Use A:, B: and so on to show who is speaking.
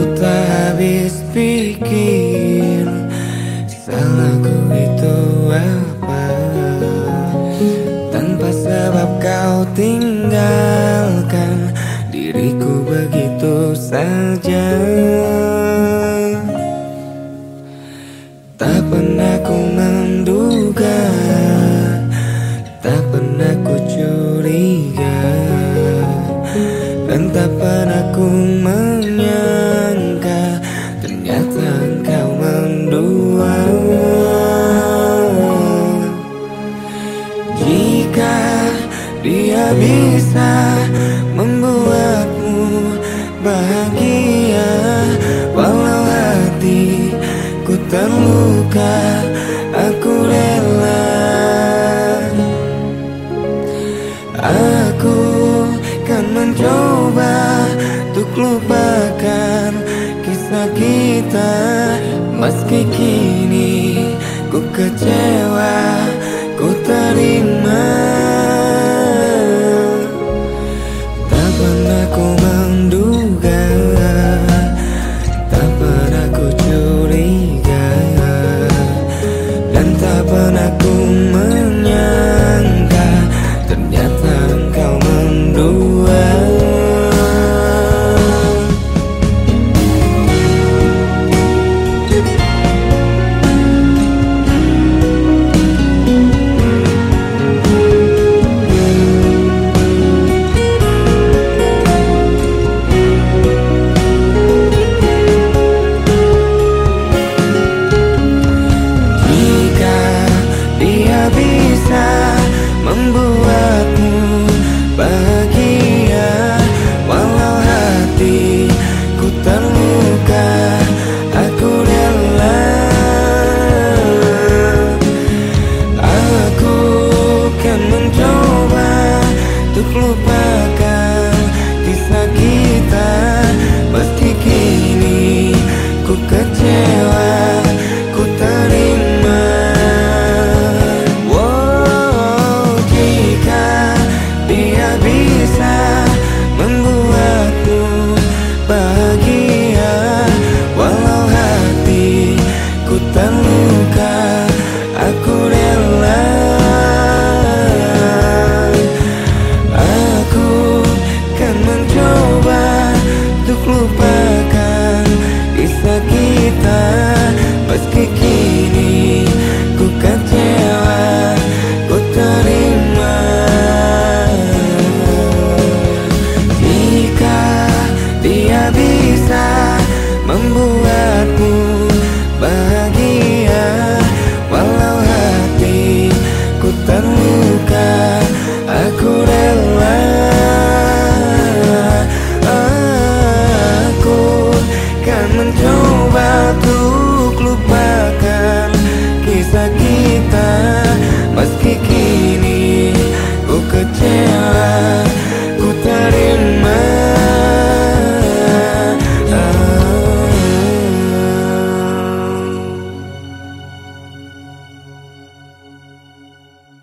A: Ku tak habis pikir Salahku itu apa? Tanpa sebab kau tinggalkan Diriku begitu saja. Tak pernah ku menduga Tak pernah ku curiga. Dan tak pernah bisa membuatmu bahagia. Walau hatiku terluka Aku rela. Aku kan mencoba Untuk lupakan kisah kita. Meski kini ku kecewa Ku terima bahagia Walau hati ku terluka Aku rela. Aku kan mencoba Untuk lupakan kisah kita. Meski kini ku kecewa come and do